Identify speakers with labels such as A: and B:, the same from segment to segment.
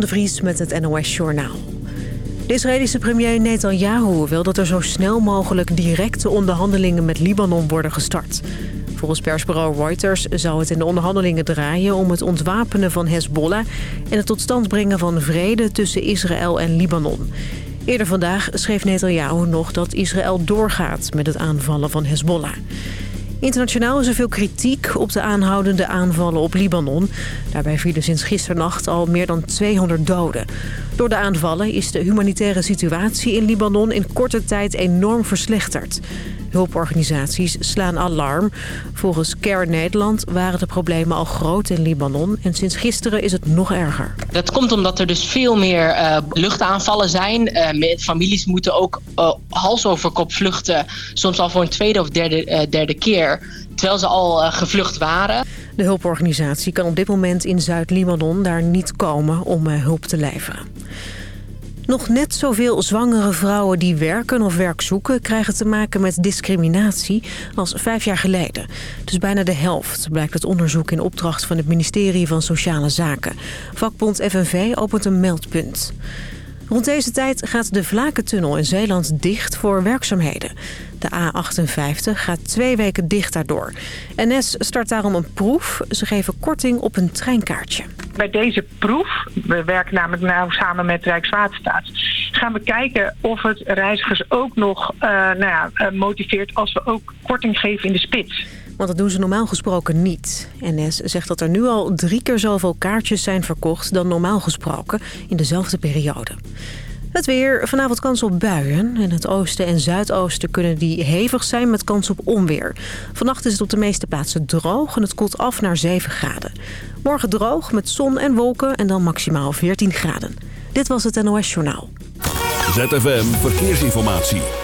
A: De Vries met het NOS Journaal. De Israëlische premier Netanyahu wil dat er zo snel mogelijk directe onderhandelingen met Libanon worden gestart. Volgens persbureau Reuters zou het in de onderhandelingen draaien om het ontwapenen van Hezbollah... en het tot stand brengen van vrede tussen Israël en Libanon. Eerder vandaag schreef Netanyahu nog dat Israël doorgaat met het aanvallen van Hezbollah. Internationaal is er veel kritiek op de aanhoudende aanvallen op Libanon. Daarbij vielen sinds gisternacht al meer dan 200 doden. Door de aanvallen is de humanitaire situatie in Libanon in korte tijd enorm verslechterd. Hulporganisaties slaan alarm. Volgens Care Nederland waren de problemen al groot in Libanon... en sinds gisteren is het nog erger.
B: Dat komt omdat er dus veel meer uh, luchtaanvallen zijn. Uh, families moeten ook uh, hals over kop vluchten. Soms al voor een tweede of derde, derde keer. Terwijl ze al gevlucht waren.
A: De hulporganisatie kan op dit moment in Zuid-Libanon daar niet komen om hulp te leveren. Nog net zoveel zwangere vrouwen die werken of werk zoeken... krijgen te maken met discriminatie als vijf jaar geleden. Dus bijna de helft, blijkt het onderzoek in opdracht van het ministerie van Sociale Zaken. Vakbond FNV opent een meldpunt. Rond deze tijd gaat de Vlakentunnel in Zeeland dicht voor werkzaamheden. De A58 gaat twee weken dicht daardoor. NS start daarom een proef. Ze geven korting op een treinkaartje.
C: Bij deze proef, we werken namelijk nou samen met Rijkswaterstaat... gaan we kijken of het reizigers ook nog uh, nou ja, motiveert als we ook korting geven in de spits.
A: Want dat doen ze normaal gesproken niet. NS zegt dat er nu al drie keer zoveel kaartjes zijn verkocht dan normaal gesproken in dezelfde periode. Het weer. Vanavond kans op buien. In het oosten en zuidoosten kunnen die hevig zijn met kans op onweer. Vannacht is het op de meeste plaatsen droog en het koelt af naar 7 graden. Morgen droog met zon en wolken en dan maximaal 14 graden. Dit was het NOS Journaal.
D: ZFM Verkeersinformatie.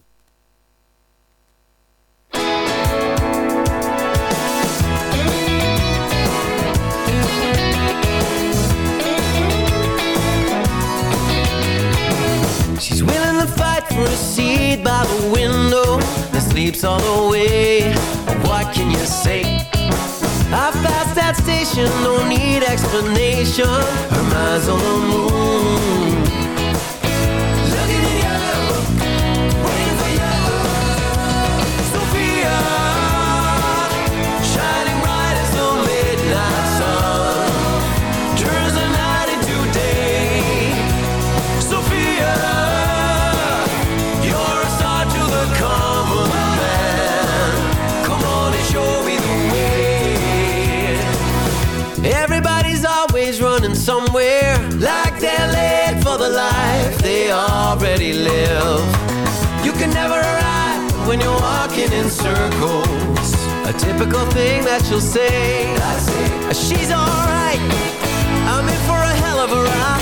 E: By the window that sleeps all the way. What can you say? I passed that station, no need explanation. Her mind's on the moon. Everybody's always running somewhere, like they're late for the life they already live. You can never arrive when you're walking in circles. A typical thing that you'll say. She's alright. I'm in for a hell of a ride.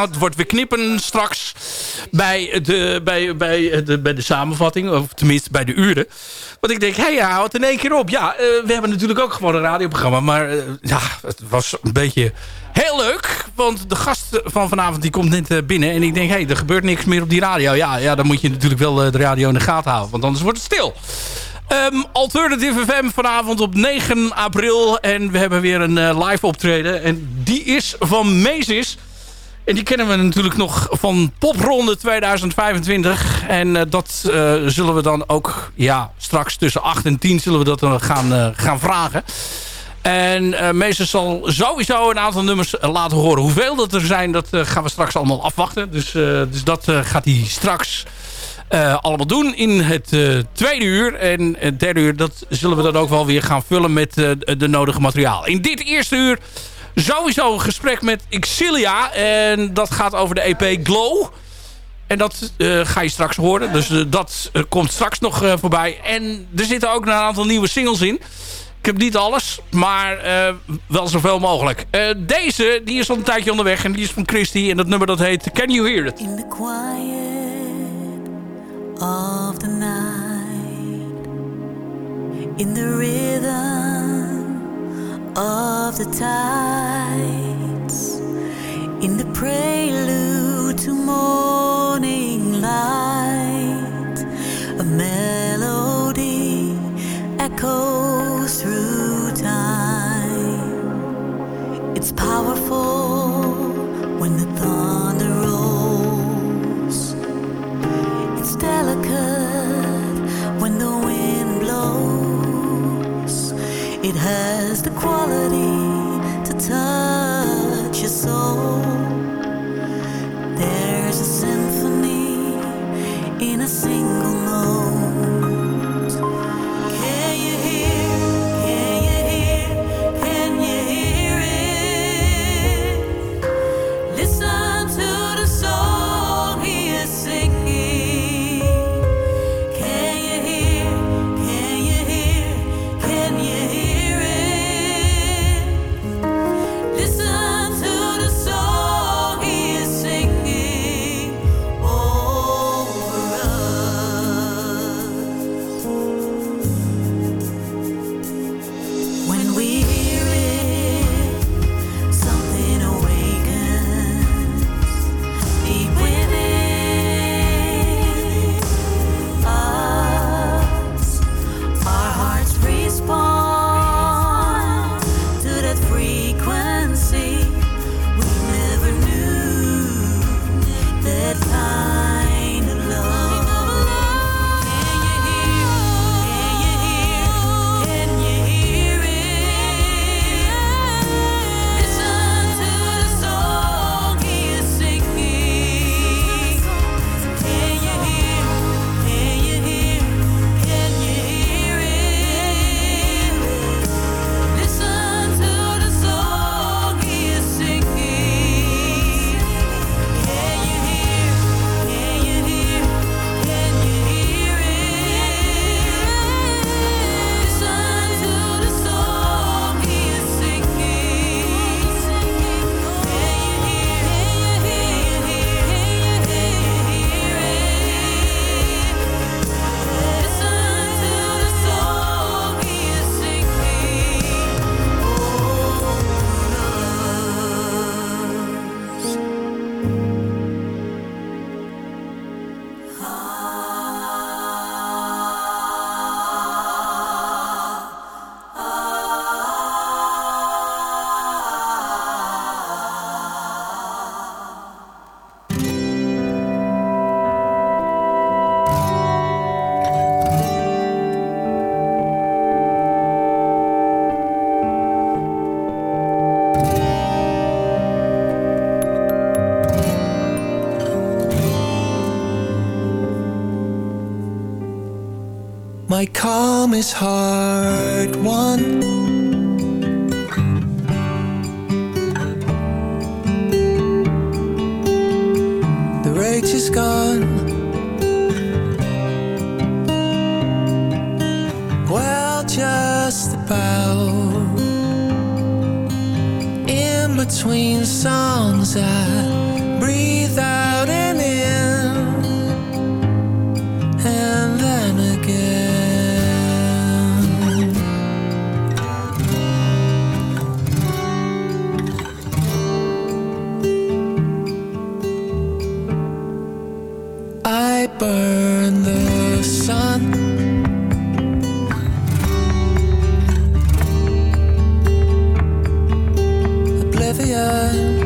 F: Het wordt weer knippen straks bij de, bij, bij, de, bij de samenvatting. Of tenminste bij de uren. Want ik denk, hé, hey, ja, houdt in één keer op. Ja, we hebben natuurlijk ook gewoon een radioprogramma. Maar ja, het was een beetje heel leuk. Want de gast van vanavond die komt net binnen. En ik denk, hé, hey, er gebeurt niks meer op die radio. Ja, ja, dan moet je natuurlijk wel de radio in de gaten houden. Want anders wordt het stil. Um, Alternative FM vanavond op 9 april. En we hebben weer een live optreden. En die is van Meesis. En die kennen we natuurlijk nog van Popronde 2025. En uh, dat uh, zullen we dan ook ja, straks tussen 8 en 10 zullen we dat gaan, gaan vragen. En Meesis zal sowieso een aantal nummers laten horen. Hoeveel dat er zijn, dat gaan we straks allemaal afwachten. Dus, dus dat gaat hij straks allemaal doen in het tweede uur. En het derde uur, dat zullen we dan ook wel weer gaan vullen met de nodige materiaal. In dit eerste uur sowieso een gesprek met Exilia. En dat gaat over de EP Glow. En dat ga je straks horen. Dus dat komt straks nog voorbij. En er zitten ook een aantal nieuwe singles in. Ik heb niet alles, maar wel zoveel mogelijk. deze, die is al een tijdje onderweg. En die is van Christy. En dat nummer dat heet Can You Hear It?
G: In the quiet. of the night, in the rhythm of the tides, in the prelude to morning light, a melody echoes through
H: calm is hard
F: fire.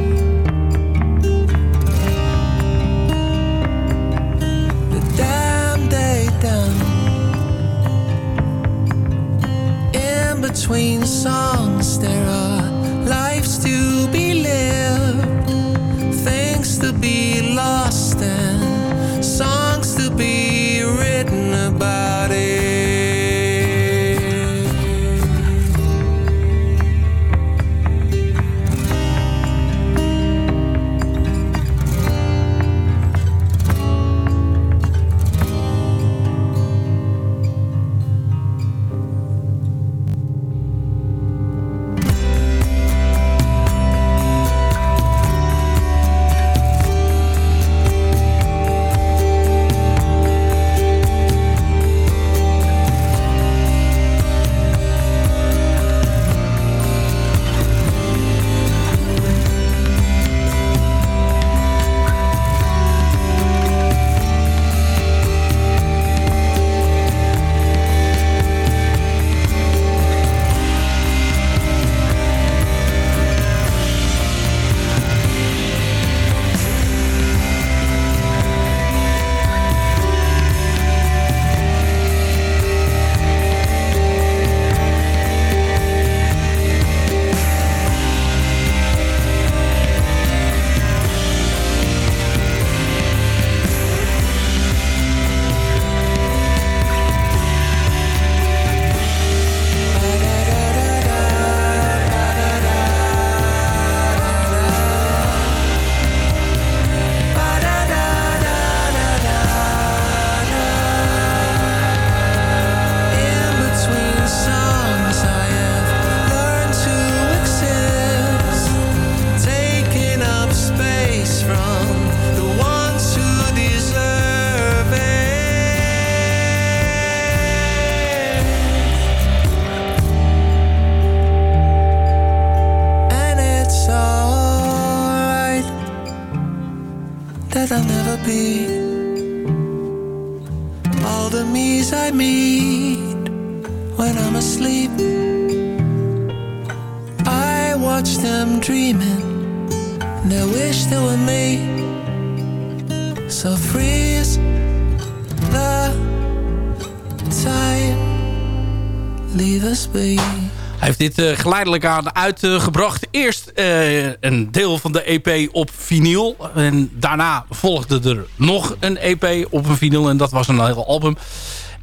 F: Dit eh, geleidelijk aan uitgebracht. Eerst eh, een deel van de EP op vinyl. En daarna volgde er nog een EP op een vinyl. En dat was een heel album.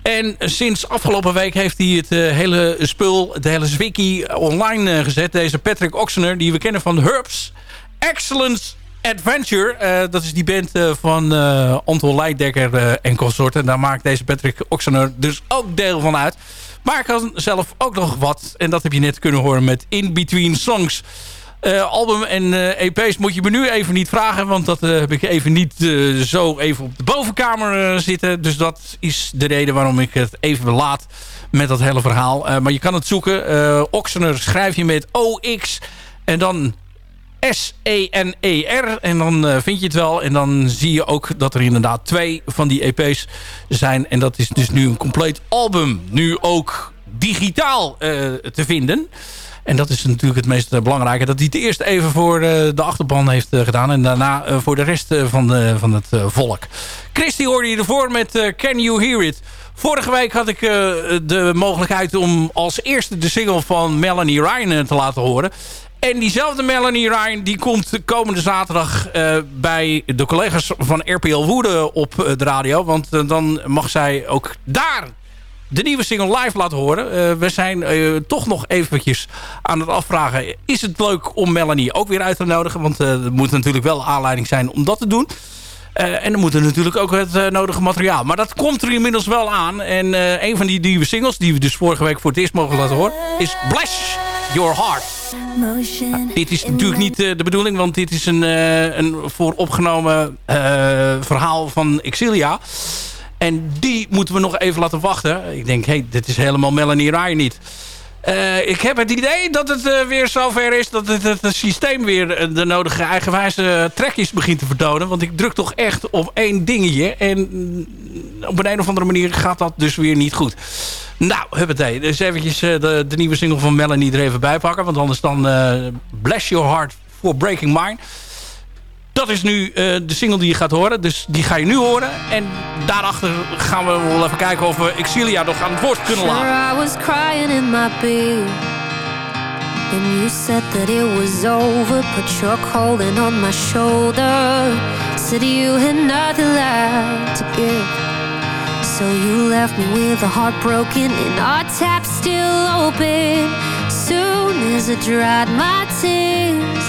F: En sinds afgelopen week heeft hij het eh, hele spul, het hele zwikkie online gezet. Deze Patrick Oxener, die we kennen van Herbs. Excellence Adventure. Dat is die band van eh Anton Leijdekker eh, en consorten. Daar maakt deze Patrick Oxener dus ook deel van uit. Maar ik kan zelf ook nog wat. En dat heb je net kunnen horen met In Between Songs. Eh, album en eh, EP's moet je me nu even niet vragen. Want dat eh, heb ik even niet zo even op de bovenkamer zitten. Dus dat is de reden waarom ik het even laat met dat hele verhaal. Maar je kan het zoeken. Oxener schrijf je met OX en dan S-E-N-E-R. En dan eh, vind je het wel. En dan zie je ook dat er inderdaad twee van die EP's zijn. En dat is dus nu een compleet album. Nu ook digitaal eh, te vinden. En dat is natuurlijk het meest eh, belangrijke. Dat hij het eerst even voor de achterban heeft gedaan. En daarna voor de rest van, de, van het volk. Christy hoorde je ervoor met Can You Hear It. Vorige week had ik de mogelijkheid om als eerste de single van Melanie Ryan te laten horen. En diezelfde Melanie Ryan die komt komende zaterdag eh, bij de collega's van RPL Woede op eh, de radio. Want eh, dan mag zij ook daar de nieuwe single live laten horen. We zijn toch nog eventjes aan het afvragen. Is het leuk om Melanie ook weer uit te nodigen? Want er moet natuurlijk wel aanleiding zijn om dat te doen. En er moet er natuurlijk ook het nodige materiaal. Maar dat komt er inmiddels wel aan. En een van die nieuwe singles, die we dus vorige week voor het eerst mogen laten horen... is Bless Your Heart. Nou, dit is natuurlijk niet eh, de bedoeling, want dit is een, eh, een vooropgenomen eh, verhaal van Exilia. En die moeten we nog even laten wachten. Ik denk, hé, hey, dit is helemaal Melanie Ryan niet. Eh, ik heb het idee dat het eh, weer zover is dat het, het, systeem weer eh, de nodige eigenwijze trekjes begint te vertonen. Want ik druk toch echt op één dingetje. En mm, op een, een of andere manier gaat dat dus weer niet goed. Nou, huppatee. Dus eventjes de, de nieuwe single van Melanie er even bij pakken. Want anders dan Bless Your Heart for Breaking Mine. Dat is nu uh, de single die je gaat horen. Dus die ga je nu horen. En daarachter gaan we wel even kijken of we Exilia nog aan het woord kunnen laten.
G: Sure, I was crying in my bed. When you said that it was over, put your cold on my shoulder. Said you had nothing left to give. So you left me with a heart broken and our tap still open. Soon as I dried my tears,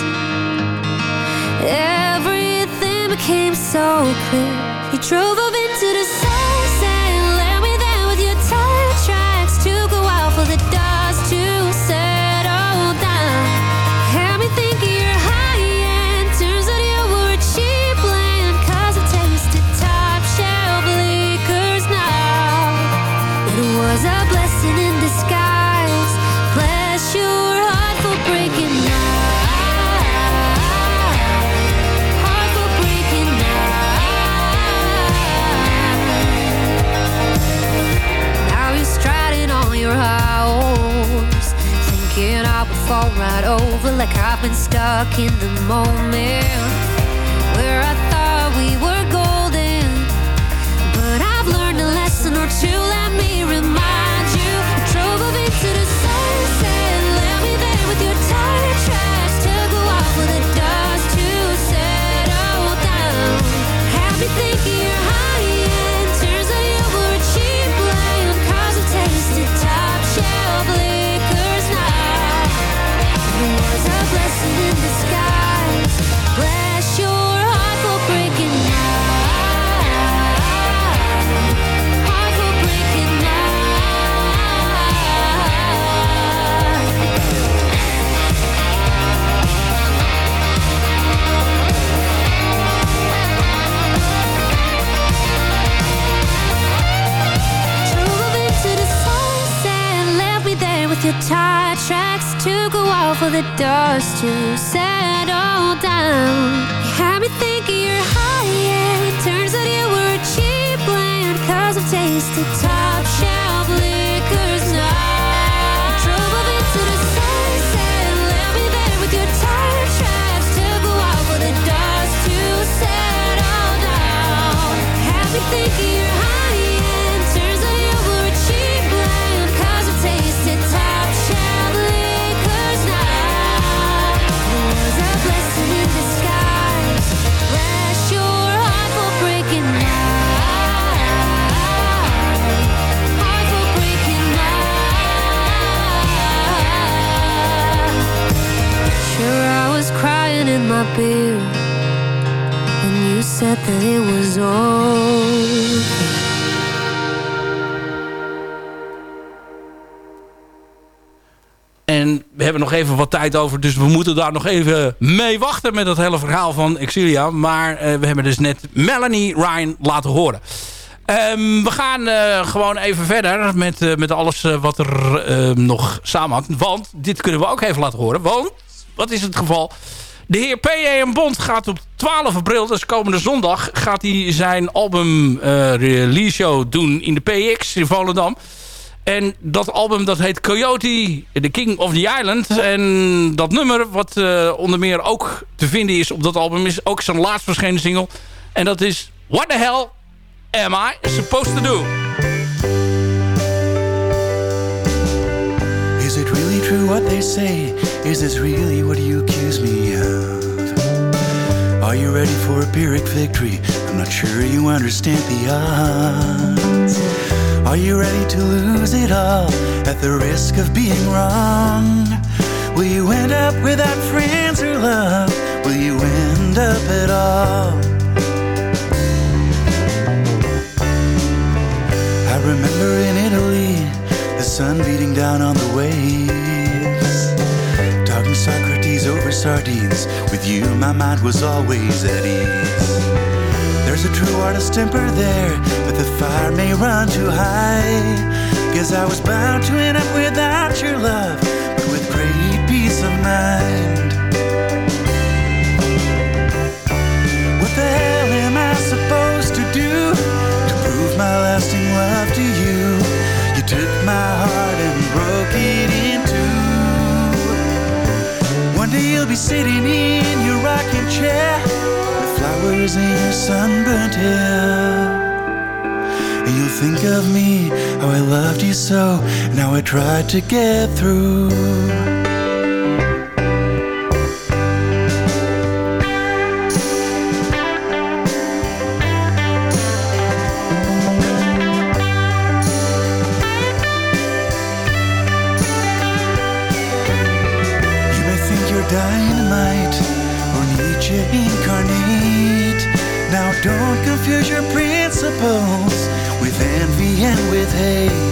G: everything became so clear. You drove right over like I've been stuck in the moment where I thought we were golden. But I've learned a lesson or two, tire tracks to go out for the dust to settle down. You had me thinking you're high end, turns out you were a cheap land, cause I've tasted top shelf
F: even wat tijd over. Dus we moeten daar nog even mee wachten met dat hele verhaal van Exilia. Maar eh, we hebben dus net Melanie Ryan laten horen. Ehm, we gaan eh, gewoon even verder met, eh, met alles wat er eh, nog samenhangt. Want dit kunnen we ook even laten horen. Want, wat is het geval? De heer P.A.M. Bond gaat op 12 april, dus komende zondag... gaat hij zijn album release show doen in de PX in Volendam. En dat album dat heet Coyote, The King of the Island. En dat nummer wat eh, onder meer ook te vinden is op dat album... is ook zijn laatst verschenen single. En dat is What the Hell Am I Supposed to Do?
I: Is it really true what they say? Is this really what you accuse me of? Are you ready for a Pyrrhic victory? I'm not sure you understand the odds. Are you ready to lose it all at the risk of being wrong? Will you end up without friends or love? Will you end up at all? I remember in Italy, the sun beating down on the waves. Talking Socrates over sardines, with you my mind was always at ease. There's a true artist temper there, but the fire may run too high. Guess I was bound to end up without your love, but with great peace of mind. What the hell am I supposed to do to prove my lasting love to you? You took my heart and broke it in two. One day you'll be sitting in your rocking chair your sunburnt hair. And you'll think of me, how I loved you so, and how I tried to get through. Principles with envy and with hate.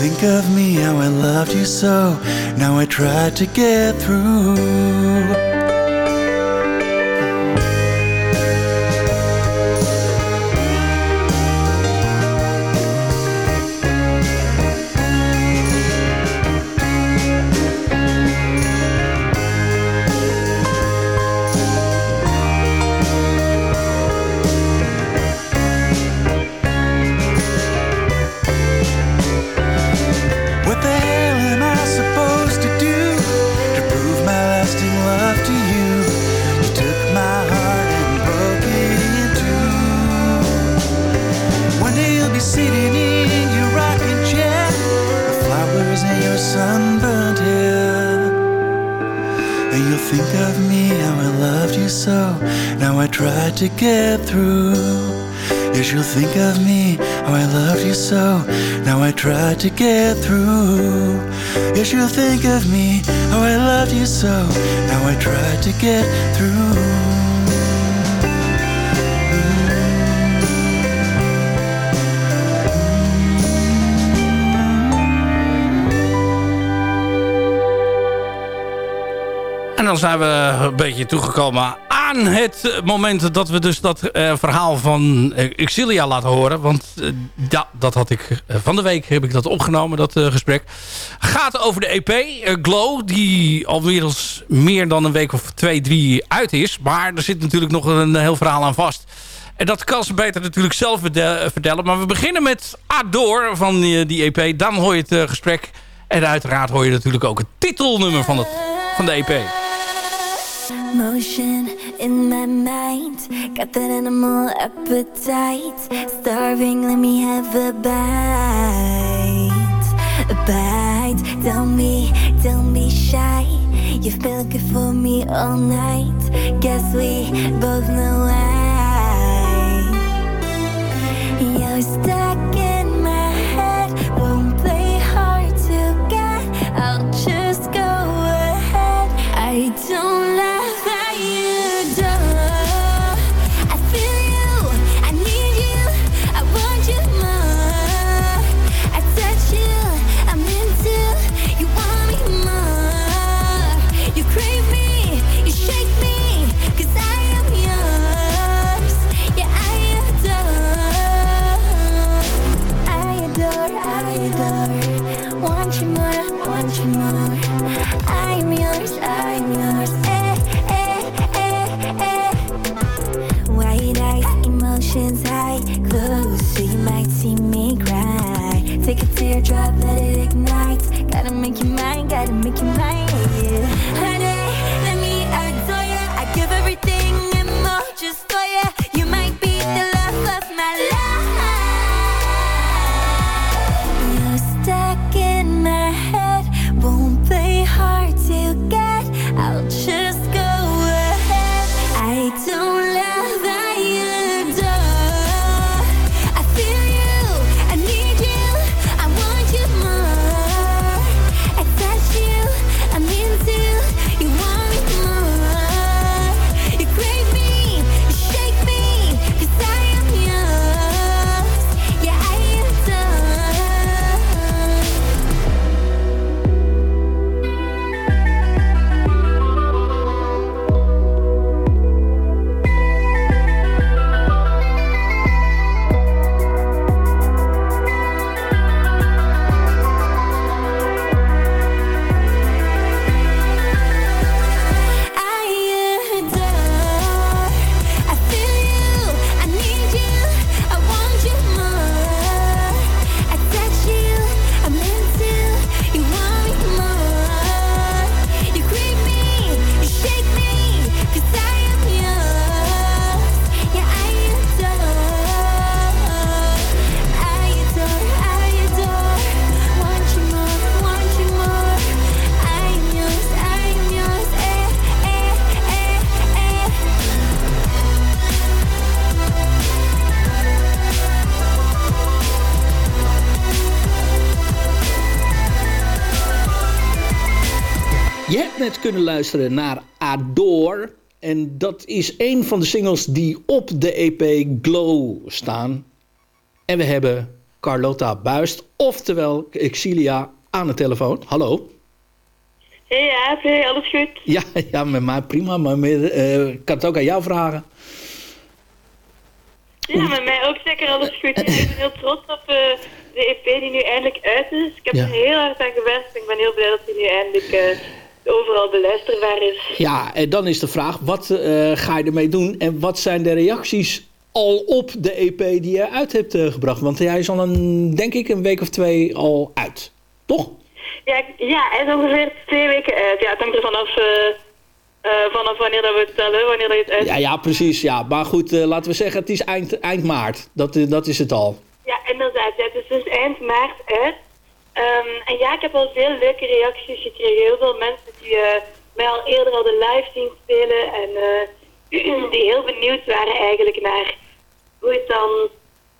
I: Think of me, how I loved you so. Now I try to get through. To get through. Yes, you'll think of me, how I loved you so. Now I tried to get through. Yes, you'll think of me, how I loved you so. Now I tried to get through.
F: En dan zijn we een beetje toegekomen aan het moment dat we dus dat eh, verhaal van Exilia laten horen. Want eh, ja, dat had ik eh, van de week heb ik dat opgenomen, dat eh, gesprek. Gaat over de EP eh, Glow, die alweer meer dan een week of twee, drie uit is. Maar er zit natuurlijk nog een heel verhaal aan vast. En dat kan ze beter natuurlijk zelf vertellen. Maar we beginnen met Ador van die, EP. Dan hoor je het eh, gesprek. En uiteraard hoor je natuurlijk ook het titelnummer van, het, van de EP.
J: Motion in my mind, got that animal appetite. Starving, let me have a bite. A bite. Don't be, don't be shy. You've been looking for me all night. Guess we both know why. You're stuck
F: kunnen luisteren naar Adore. En dat is een van de singles die op de EP Glow staan. En we hebben Carlota Buist, oftewel Exilia, aan de telefoon. Hallo.
K: Hey ja, hey, alles goed?
F: Ja, ja met mij prima, maar meer, eh, ik kan het ook aan jou vragen.
K: Ja, met mij ook zeker alles goed. Ik ben heel trots op eh, de EP die nu eindelijk uit is. Ik heb
F: Ja.
K: er heel hard aan gewerkt. Ik ben heel blij dat die nu eindelijk eh, overal beluisterbaar is.
F: Ja, en dan is de vraag, wat eh, ga je ermee doen? En wat zijn de reacties al op de EP die je uit hebt eh, gebracht? Want hij is al een, denk ik, een week of twee al uit. Toch?
K: Ja, ja, hij is ongeveer twee weken uit. Ja, het hangt er vanaf, eh, vanaf wanneer dat we het tellen, wanneer dat het uit...
F: Ja, ja, precies. Ja. Maar goed, laten we zeggen, het is eind, eind maart. Dat, dat is het al.
K: Ja, inderdaad. Ja, het is dus eind maart uit. Ehm, en ja, ik heb al veel leuke reacties gekregen. Heel veel mensen die eh, mij al eerder hadden live zien spelen. En eh, die heel benieuwd waren eigenlijk naar hoe het dan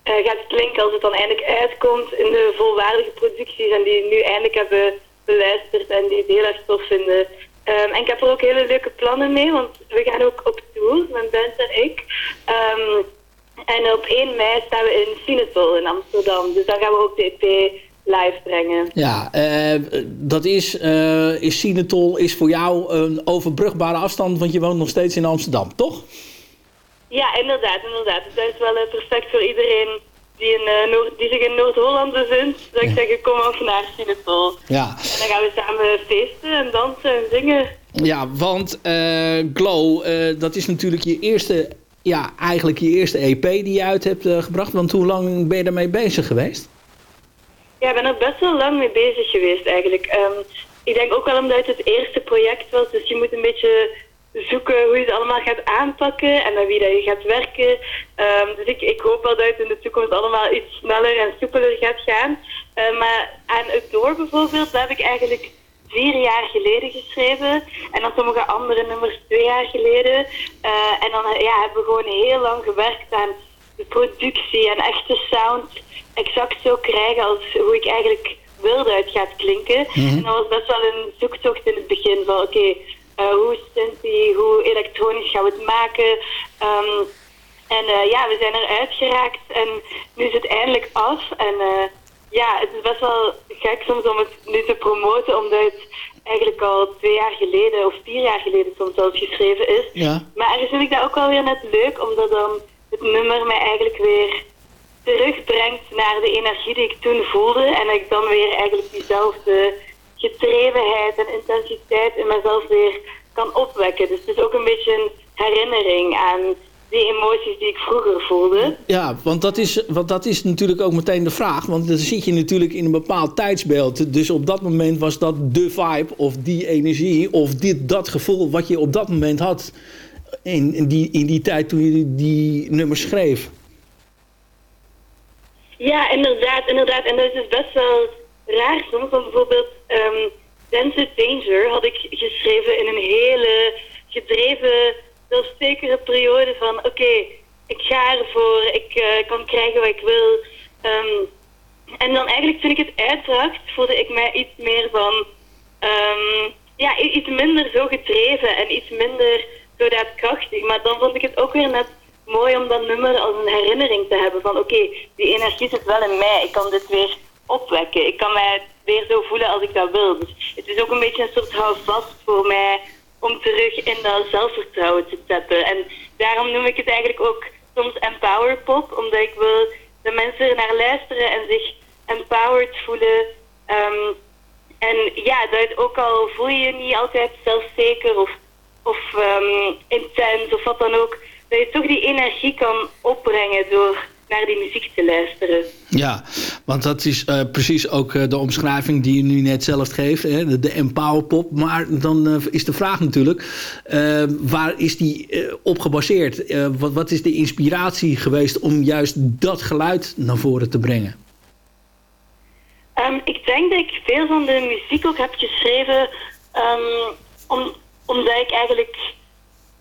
K: eh, gaat klinken als het dan eindelijk uitkomt in de volwaardige producties. En die nu eindelijk hebben beluisterd en die het heel erg tof vinden. Ehm, en ik heb er ook hele leuke plannen mee, want we gaan ook op tour, mijn band en ik. Ehm, en op 1 mei staan we in Sinatol in Amsterdam. Dus dan gaan we ook de EP live brengen.
F: Ja, eh, dat is, eh is Sinatol is voor jou een overbrugbare afstand, want je woont nog steeds in Amsterdam, toch?
K: Ja, inderdaad, inderdaad. Dus dat is wel eh, perfect voor iedereen die, in, Noord- die zich in Noord-Holland bevindt. Dat ik zeg, kom af naar Sinatol.
F: Ja.
K: En dan gaan we samen feesten en dansen en zingen.
F: Ja, want Glow, dat is natuurlijk je eerste, ja, eigenlijk je eerste EP die je uit hebt gebracht. Want hoe lang ben je daarmee bezig geweest?
K: Ja, ik ben er best wel lang mee bezig geweest eigenlijk. Ehm, ik denk ook wel omdat het het eerste project was, dus je moet een beetje zoeken hoe je het allemaal gaat aanpakken en met wie dat je gaat werken. Ehm, dus ik, ik hoop wel dat het in de toekomst allemaal iets sneller en soepeler gaat gaan. Ehm, maar aan het door bijvoorbeeld, dat heb ik eigenlijk vier jaar geleden geschreven. En dan sommige andere nummers twee jaar geleden. Eh, en dan ja, hebben we gewoon heel lang gewerkt aan de productie en echte sound exact zo krijgen als hoe ik eigenlijk wilde dat het gaat klinken.
L: Mhm.
K: En dat was best wel een zoektocht in het begin van oké, eh, hoe hoe elektronisch gaan we het maken. Ehm, en eh, ja, we zijn eruit geraakt en nu is het eindelijk af. En eh, ja, het is best wel gek soms om het nu te promoten, omdat het eigenlijk al twee jaar geleden of vier jaar geleden soms zelfs geschreven is.
F: Ja.
K: Maar ergens vind ik dat ook wel weer net leuk, omdat dan het nummer mij eigenlijk weer naar de energie die ik toen voelde. En ik dan weer eigenlijk diezelfde gedrevenheid en intensiteit in mezelf weer kan opwekken. Dus het is ook een beetje een herinnering aan die emoties die ik vroeger voelde.
F: Ja, want dat, is, want dat is natuurlijk ook meteen de vraag. Want dan zit je natuurlijk in een bepaald tijdsbeeld. Dus op dat moment was dat de vibe of die energie of dit, dat gevoel wat je op dat moment had. In, in, die, in die tijd toen je die nummers schreef.
K: Ja, inderdaad, inderdaad. En dat is dus best wel raar soms. Bijvoorbeeld ehm Dance Danger had ik geschreven in een hele gedreven, zelfzekere periode van oké, ik ga ervoor, ik eh, kan krijgen wat ik wil. Ehm, en dan eigenlijk toen ik het uitbracht, voelde ik mij iets meer van, ehm, ja, iets minder zo gedreven en iets minder zo daadkrachtig. Maar dan vond ik het ook weer net mooi om dat nummer als een herinnering te hebben van oké, die energie zit wel in mij, ik kan dit weer opwekken. Ik kan mij weer zo voelen als ik dat wil. Dus het is ook een beetje een soort houvast voor mij om terug in dat zelfvertrouwen te zetten. En daarom noem ik het eigenlijk ook soms empower pop, omdat ik wil dat mensen er naar luisteren en zich empowered voelen. Ehm, en ja, dat ook al voel je je niet altijd zelfzeker of, of ehm, intens of wat dan ook, dat je toch die energie kan opbrengen door naar die muziek te luisteren.
F: Ja, want dat is eh, precies ook eh, de omschrijving die je nu net zelf geeft. Hè? De, de empower pop. Maar dan eh, is de vraag natuurlijk, waar is die op gebaseerd? Wat, wat is de inspiratie geweest om juist dat geluid naar voren te brengen?
K: Ehm, ik denk dat ik veel van de muziek ook heb geschreven ehm, om, omdat ik eigenlijk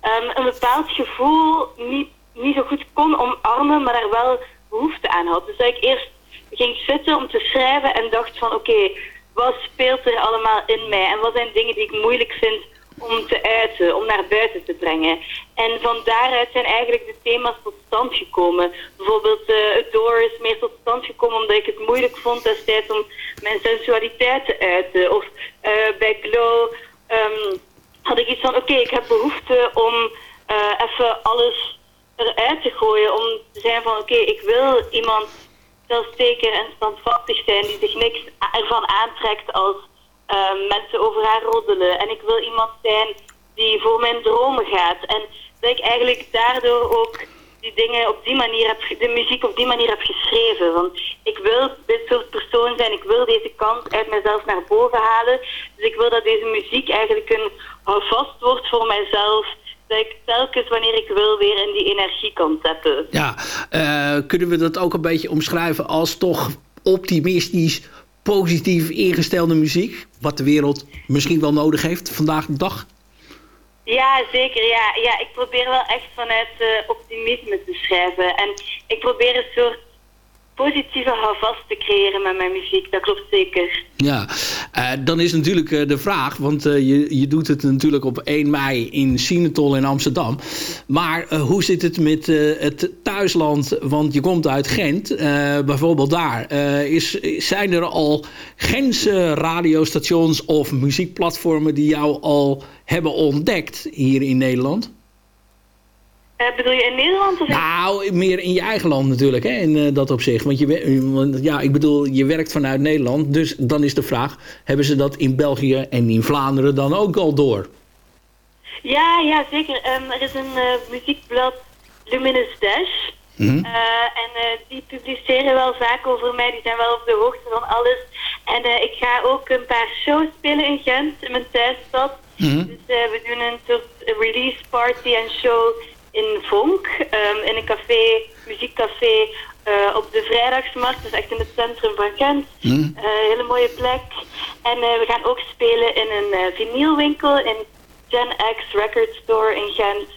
K: ehm, een bepaald gevoel niet, niet zo goed kon omarmen, maar daar wel behoefte aan had. Dus dat ik eerst ging zitten om te schrijven en dacht van oké, wat speelt er allemaal in mij en wat zijn dingen die ik moeilijk vind om te uiten, om naar buiten te brengen. En van daaruit zijn eigenlijk de thema's tot stand gekomen. Bijvoorbeeld uh, het Door is meer tot stand gekomen omdat ik het moeilijk vond destijds om mijn sensualiteit te uiten. Of uh, bij Glow um, had ik iets van, oké, ik heb behoefte om uh, even alles eruit te gooien. Om te zijn van, oké, ik wil iemand zelfzeker en standvastig zijn die zich niks ervan aantrekt als uh, mensen over haar roddelen. En ik wil iemand zijn die voor mijn dromen gaat. En dat ik eigenlijk daardoor ook die dingen op die manier heb, de muziek op die manier heb geschreven. Want ik wil dit soort persoon zijn, ik wil deze kant uit mezelf naar boven halen. Dus ik wil dat deze muziek eigenlijk een houvast wordt voor mijzelf. Dat ik telkens wanneer ik wil weer in die energie kan zetten.
F: Ja, uh, kunnen we dat ook een beetje omschrijven als toch optimistisch, positief ingestelde muziek? Wat de wereld misschien wel nodig heeft vandaag de dag?
K: Ja, zeker. Ja. ja, ik probeer wel echt vanuit uh, optimisme te schrijven. En ik probeer een soort positieve houvast te creëren met mijn muziek. Dat klopt zeker.
F: Ja, uh, dan is natuurlijk uh, de vraag, want uh, je, je doet het natuurlijk op 1 mei in Sinetol in Amsterdam. Maar hoe zit het met het thuisland? Want je komt uit Gent, bijvoorbeeld daar. is, zijn er al Gentse radiostations of muziekplatformen die jou al hebben ontdekt hier in Nederland?
K: Uh, bedoel je in Nederland? Of in...
F: Nou, meer in je eigen land natuurlijk, hè, in uh, dat opzicht. Want je, ja, ik bedoel, je werkt vanuit Nederland. Dus dan is de vraag, hebben ze dat in België en in Vlaanderen dan ook al door?
K: Ja, ja, zeker. Um, er is een uh, muziekblad Luminous Dash. Mm -hmm. en die publiceren wel vaak over mij. Die zijn wel op de hoogte van alles. En ik ga ook een paar shows spelen in Gent, in mijn thuisstad. Mm -hmm. Dus we doen een soort release party en show in Vonk, um, in een café, muziekcafé uh, op de Vrijdagsmarkt. Dat is echt in het centrum van Gent. Mm. Uh, hele mooie plek. En uh, we gaan ook spelen in een vinylwinkel in Gen X Record Store in Gent.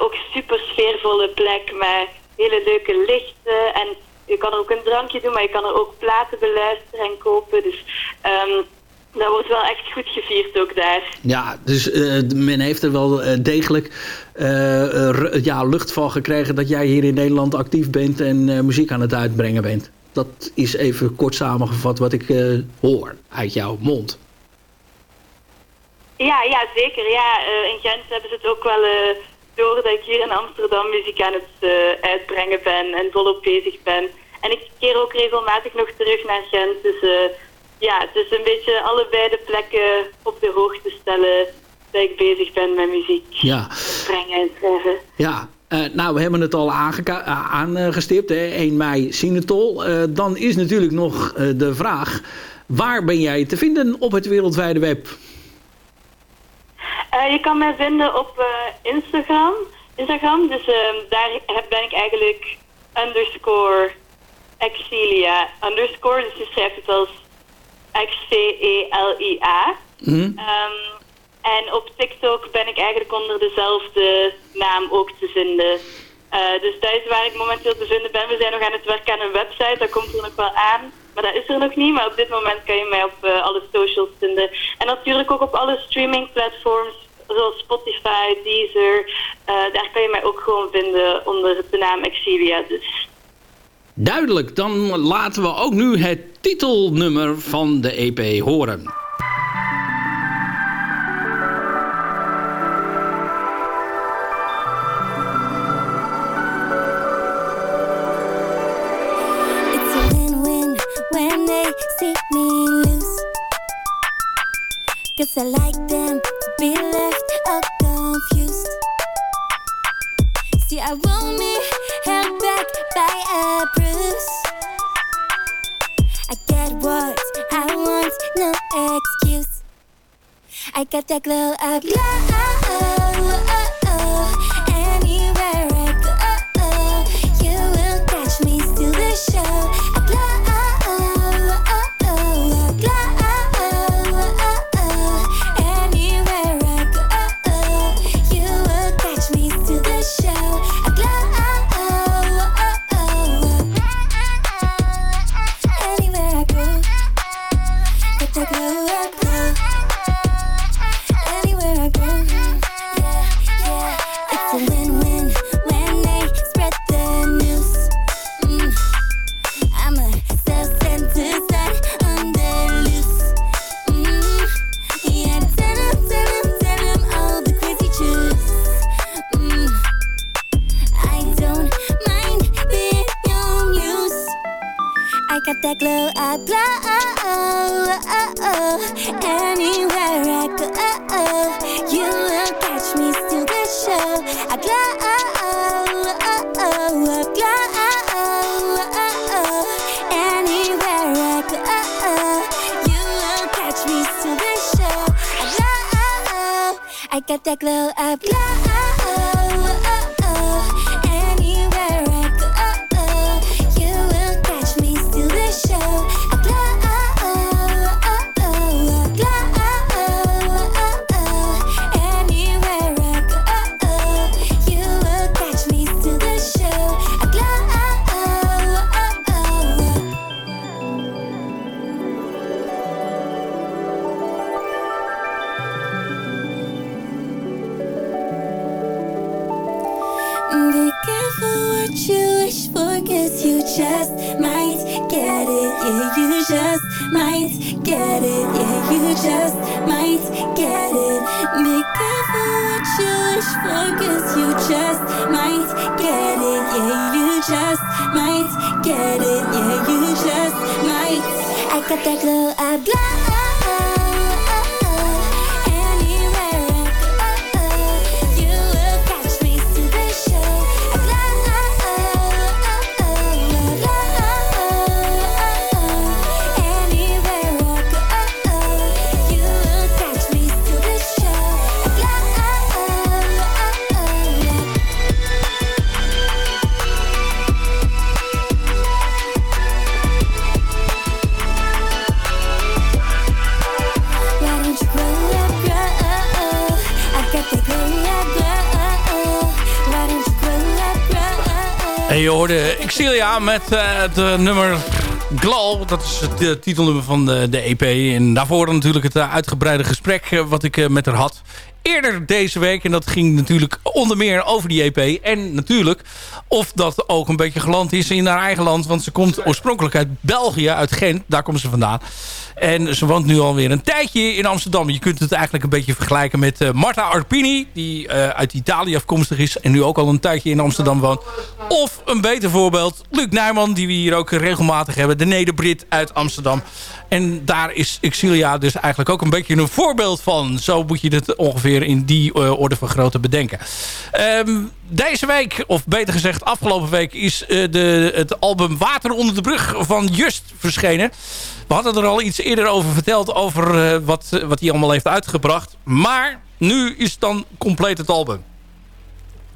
K: ook super sfeervolle plek met hele leuke lichten. En je kan er ook een drankje doen, maar je kan er ook platen beluisteren en kopen. Dus um, dat wordt wel echt goed gevierd ook daar.
F: Ja, dus uh, men heeft er wel uh, degelijk uh, ja, lucht van gekregen dat jij hier in Nederland actief bent en muziek aan het uitbrengen bent. Dat is even kort samengevat wat ik hoor uit jouw mond.
K: Ja, ja zeker. Ja, in Gent hebben ze het ook wel door dat ik hier in Amsterdam muziek aan het uitbrengen ben en volop bezig ben. En ik keer ook regelmatig nog terug naar Gent, dus ja, het is een beetje allebei de plekken op de hoogte stellen dat ik bezig ben met muziek.
F: Ja.
K: Brengen en schrijven.
F: Ja, uh, nou, we hebben het al aangestipt, hè? 1 mei Sinetol. Uh, dan is natuurlijk nog uh, de vraag, waar ben jij te vinden op het wereldwijde web?
K: je kan mij vinden op Instagram. Instagram, dus ehm, daar ben ik eigenlijk underscore Exilia underscore. Dus je schrijft het als X-C-E-L-I-A. Mm. Um, en op TikTok ben ik eigenlijk onder dezelfde naam ook te vinden. Uh, dus dat is waar ik momenteel te vinden ben. We zijn nog aan het werken aan een website, dat komt er nog wel aan. Maar dat is er nog niet, maar op dit moment kan je mij op uh, alle socials vinden. En natuurlijk ook op alle streamingplatforms, zoals Spotify, Deezer. Uh, daar kan je mij ook gewoon vinden onder de naam Exivia. Dus.
F: Duidelijk, dan laten we ook nu het titelnummer van de EP horen.
J: No excuse. I got that glow up, glow. Got that glow, I glow. Anywhere I go, you will catch me still the show. I glow, I glow. Anywhere I go, you will catch me still the show. I glow, I got that glow, I glow. Just might get it. Be careful what you wish for, cause you just might get it. Yeah, you just might get it. Yeah, you just might. I got that glow, I glow.
F: En je hoorde Exilia met eh, het eh, nummer Glow. Dat is het eh, titelnummer van de, de EP. En daarvoor natuurlijk het uitgebreide gesprek wat ik met haar had. Eerder deze week. En dat ging natuurlijk onder meer over die EP. En natuurlijk of dat ook een beetje geland is in haar eigen land. Want ze komt oorspronkelijk uit België, uit Gent. Daar komt ze vandaan. En ze woont nu alweer een tijdje in Amsterdam. Je kunt het eigenlijk een beetje vergelijken met eh, Marta Arpini. Die eh, uit Italië afkomstig is. En nu ook al een tijdje in Amsterdam woont. Of een beter voorbeeld, Luc Nijman. Die we hier ook regelmatig hebben. De Nederbrit uit Amsterdam. En daar is Exilia dus eigenlijk ook een beetje een voorbeeld van. Zo moet je het ongeveer in die eh, orde van grootte bedenken. Ehm, deze week, of beter gezegd afgelopen week... is eh, de, het album Water onder de brug van Just verschenen. We hadden er al iets eerder over verteld... over eh, wat, wat hij allemaal heeft uitgebracht. Maar nu is het dan compleet het album.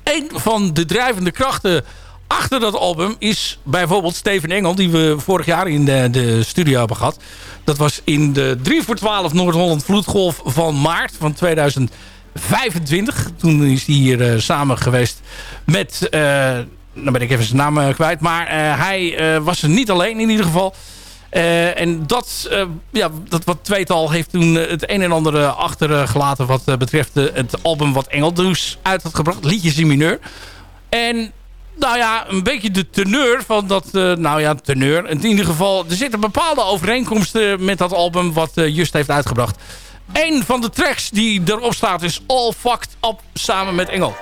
F: Een van de drijvende krachten achter dat album is bijvoorbeeld Steven Engel... die we vorig jaar in de, de studio hebben gehad. Dat was in de 3 voor 12 Noord-Holland Vloedgolf van maart van 2025. Toen is hij hier uh, samen geweest met... Uh, nou ben ik even zijn naam uh, kwijt. Maar hij was er niet alleen in ieder geval... En dat, ja, dat wat tweetal heeft toen het een en ander achtergelaten wat betreft het album wat Engel dus uit had gebracht. Liedjes in mineur. En nou ja, een beetje de teneur van dat, nou ja, teneur. In ieder geval, er zitten bepaalde overeenkomsten met dat album wat Just heeft uitgebracht. Een van de tracks die erop staat is All Fucked Up samen met Engel.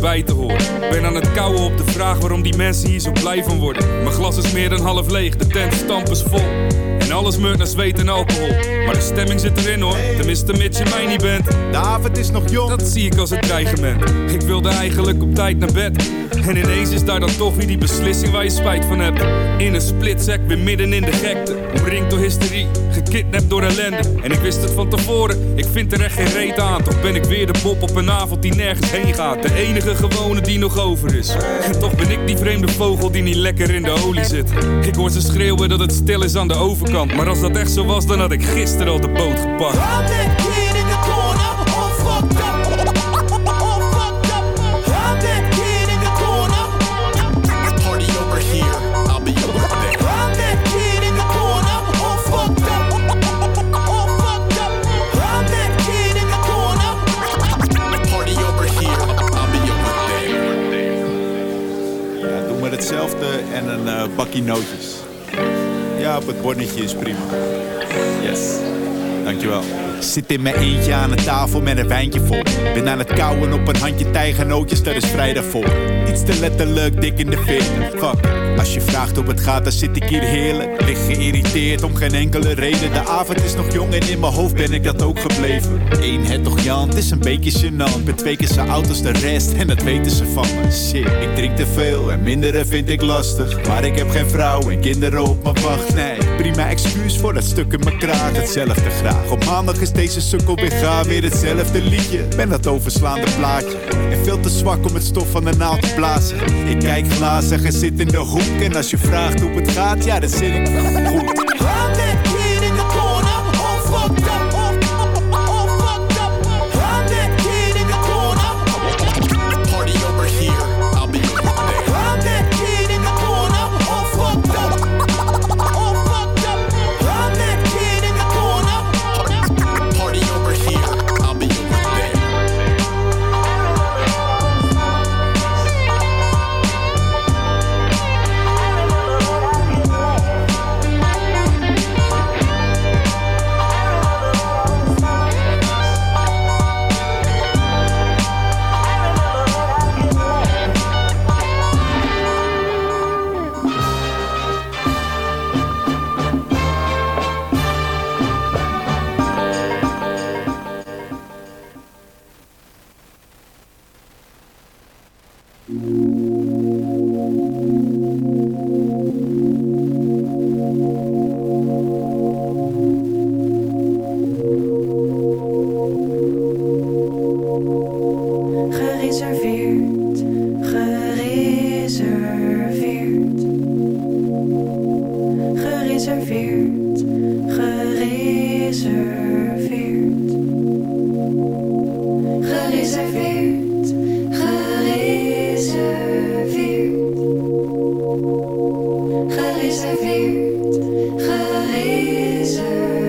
M: Bij te horen. Ben aan het kouwen op de vraag waarom die mensen hier zo blij van worden. Mijn glas is meer dan half leeg, de tent stamp is vol. En alles meurt naar zweet en alcohol. Maar de stemming zit erin hoor, tenminste mits je mij niet bent.
N: De avond is nog jong.
M: Dat zie ik als een dreigement. Ik wilde eigenlijk op tijd naar bed. En ineens is daar dan toch weer die beslissing waar je spijt van hebt. In een splitsec, weer midden in de gekte. Omringd door hysterie, gekidnapt door ellende. En ik wist het van tevoren, ik vind er echt geen reet aan. Toch ben ik weer de pop op een avond die nergens heen gaat. De enige gewone die nog over is. En toch ben ik die vreemde vogel die niet lekker in de olie zit. Ik hoor ze schreeuwen dat het stil is aan de overkant. Maar als dat echt zo was, dan had ik gisteren al de boot gepakt.
N: Nootjes. Ja, op het bonnetje is prima. Yes. Dankjewel. Zit in mijn eentje aan een tafel met een wijntje vol. Ben aan het kauwen op een handje tijgernootjes, dat is vrijdag vol. Iets te letterlijk, dik in de veertig. Fuck, als je vraagt hoe het gaat, dan zit ik hier heerlijk. Lig geïrriteerd om geen enkele reden. De avond is nog jong en in mijn hoofd ben ik dat ook gebleven. Eén het toch Jan, het is een beetje gênant. Ben twee keer zo oud als de rest en dat weten ze van me. Shit, ik drink te veel en minderen vind ik lastig. Maar ik heb geen vrouw en kinderen op me wacht. Nee, prima excuus voor dat stuk in mijn kraag. Hetzelfde graag. Op maandag is deze sukkel weer gaar, weer hetzelfde liedje. Ben dat overslaande plaatje. En veel te zwak om het stof van de naald te blazen. Ik kijk glazig en zit in de hoek. En als je vraagt hoe het gaat, ja, dan zit ik goed.
A: Gereserveerd, gereserveerd.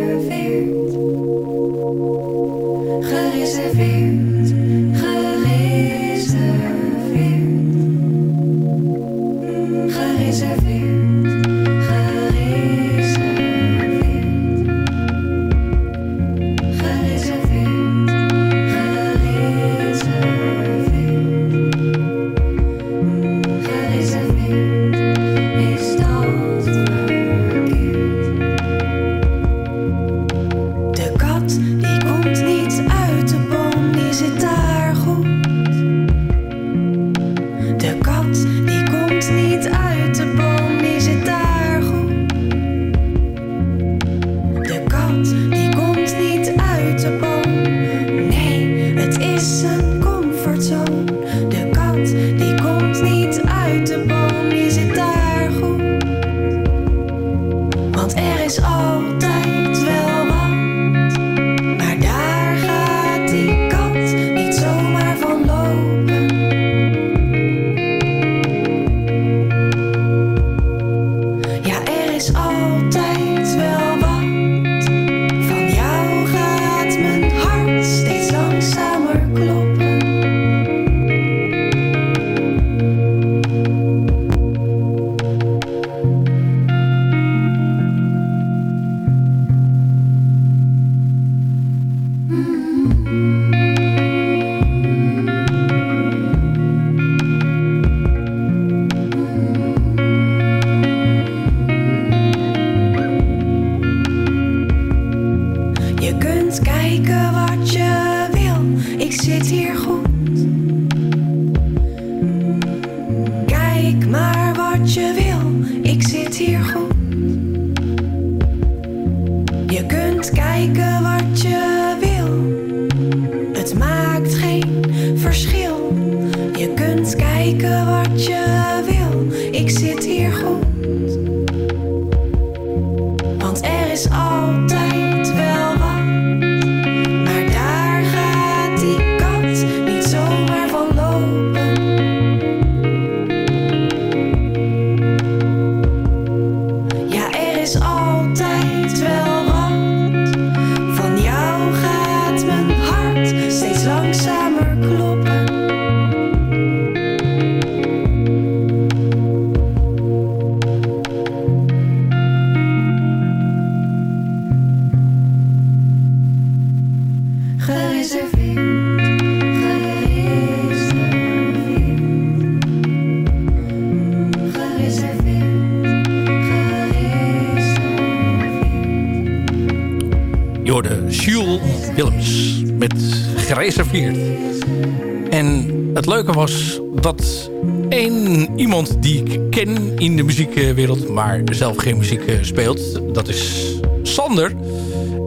F: Was dat één iemand die ik ken in de muziekwereld... maar zelf geen muziek eh, speelt, dat is Sander.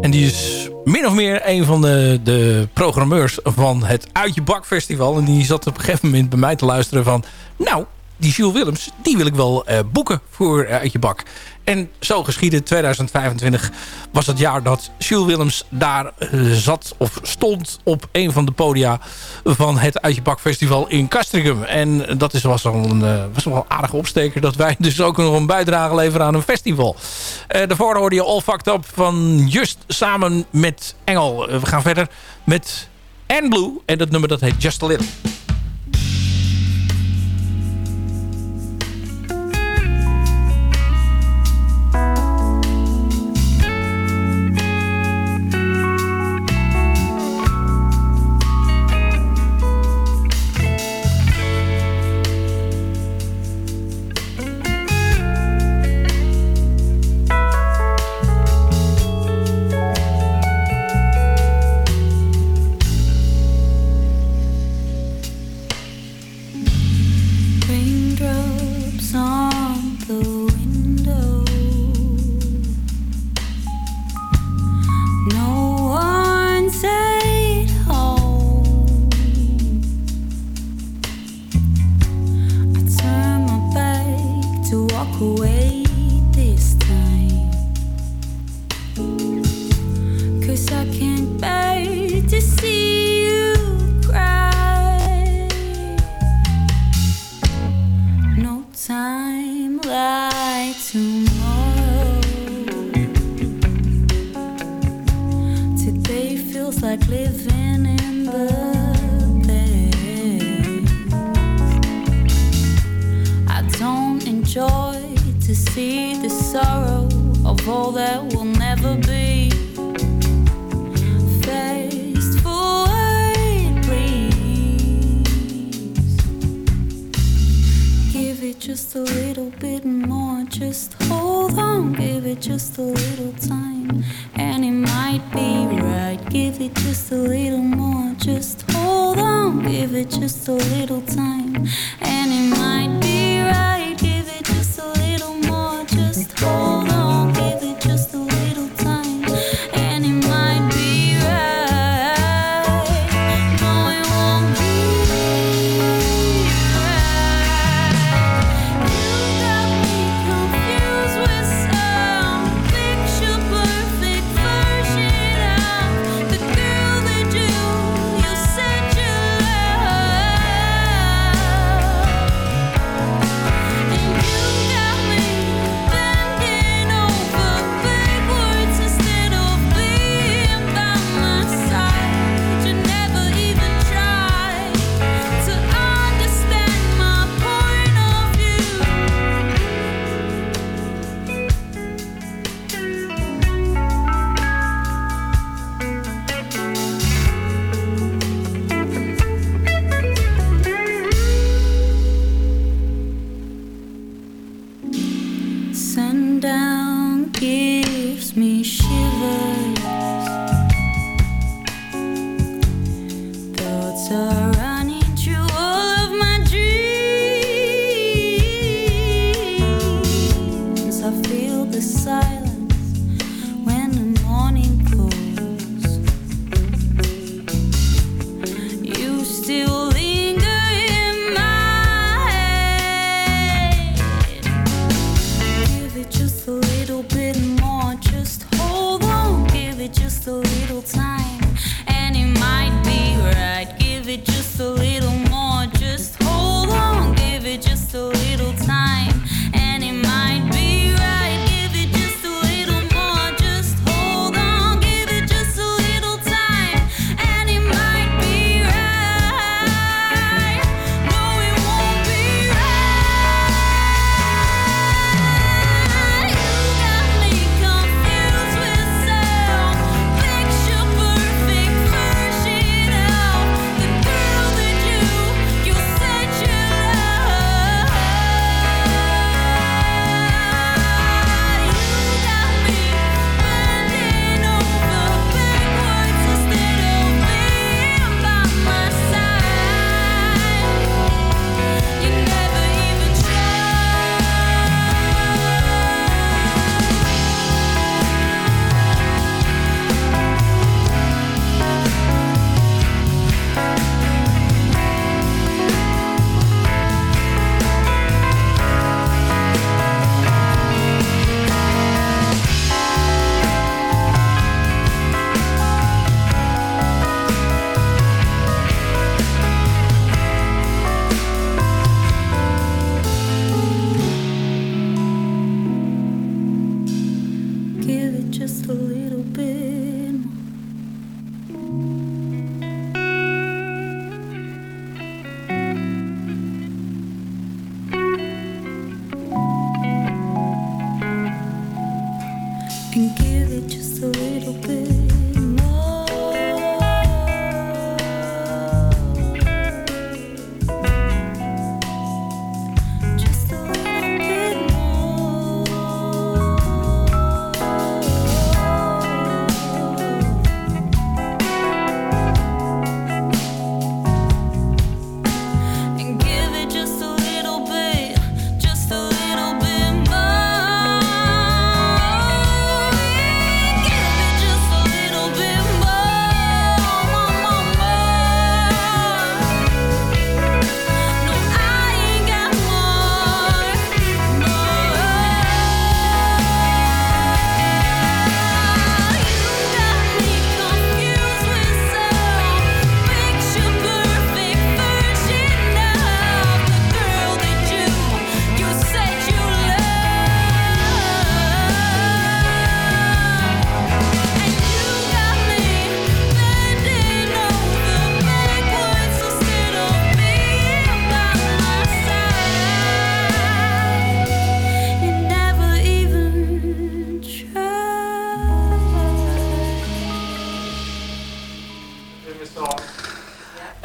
F: En die is min of meer een van de, de programmeurs van het Uitje Bak Festival. En die zat op een gegeven moment bij mij te luisteren van... nou, die Jules Willems, die wil ik wel uh, boeken voor uh, Uitje Bak. En zo geschiedde 2025 was het jaar dat Jules Willems daar uh, zat of stond op een van de podia van het Uitje Bak Festival in Castricum. En dat is, was, wel een, was wel een aardige opsteker dat wij dus ook nog een bijdrage leveren aan een festival. daarvoor hoorde je All Fucked Up van Just samen met Engel. we gaan verder met Anne Blue en dat nummer dat heet Just a Little.
G: A little time, and it might be right. Give it just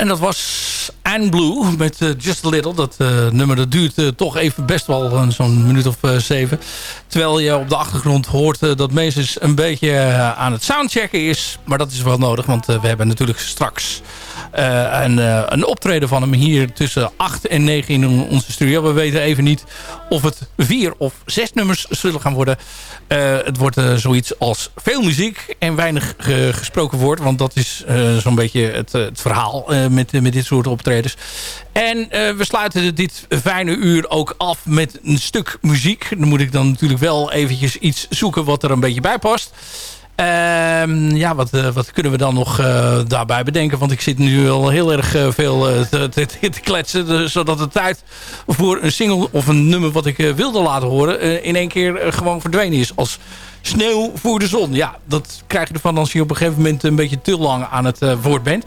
F: dat was Anne Blue met eh, Just a Little. Dat eh, nummer dat duurt eh, toch even best wel zo'n minuut of zeven. Terwijl je op de achtergrond hoort dat Meesters een beetje aan het soundchecken is. Maar dat is wel nodig, want we hebben natuurlijk straks eh, een, eh, een optreden van hem hier tussen 8 en 9 in onze studio. We weten even niet of het vier of zes nummers zullen gaan worden. Eh, het wordt zoiets als veel muziek en weinig ge- gesproken woord. Want dat is zo'n beetje het, het verhaal met, met dit soort optredens. En we sluiten dit fijne uur ook af met een stuk muziek. Dan moet ik dan natuurlijk wel eventjes iets zoeken wat er een beetje bij past. Ehm, ja, wat, eh, wat kunnen we dan nog eh, daarbij bedenken? Want ik zit nu al heel erg eh, veel te, te, te kletsen. zodat de tijd voor een single of een nummer wat ik wilde laten horen... in één keer gewoon verdwenen is. Als sneeuw voor de zon. Ja, dat krijg je ervan als je op een gegeven moment een beetje te lang aan het woord bent.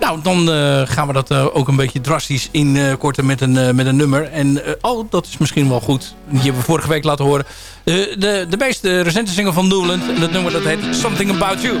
F: Nou, dan eh, gaan we dat eh, ook een beetje drastisch inkorten met, een, eh, met een nummer. En oh, dat is misschien wel goed. Die hebben we vorige week laten horen. De, de meest recente single van Newland. En dat nummer dat heet Something About You.